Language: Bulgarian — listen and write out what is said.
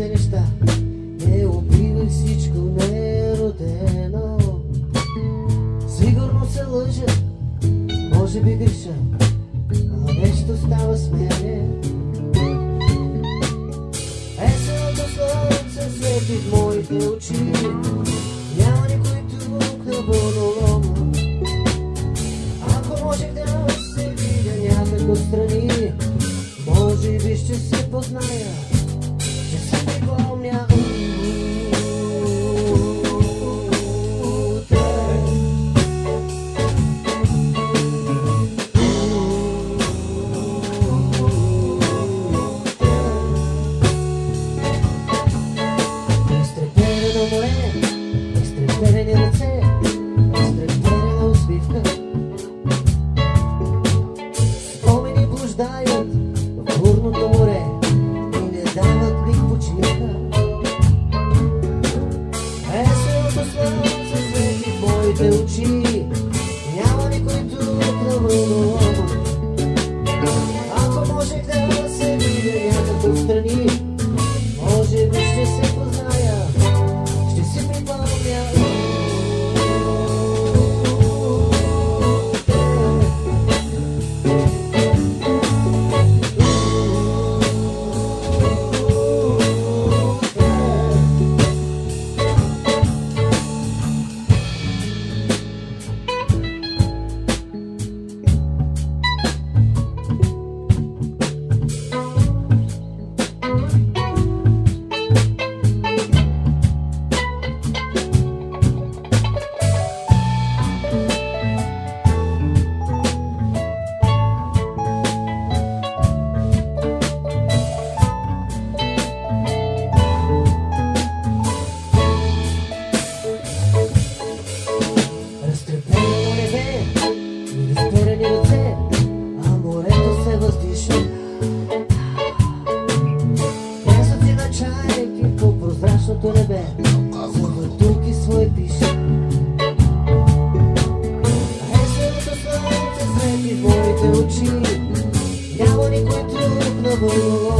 хубавите неща. Не убивай всичко неродено. Сигурно се лъжа, може би греша, но нещо става с мене. Есеното слънце свети моите очи. Блуждаят в бурното море и не дават миг почивка. Веселото слънце свети в моите очи, тебе. За бутилки свой пише. Есенто слънце свети твоите очи. Няма никой друг на вълно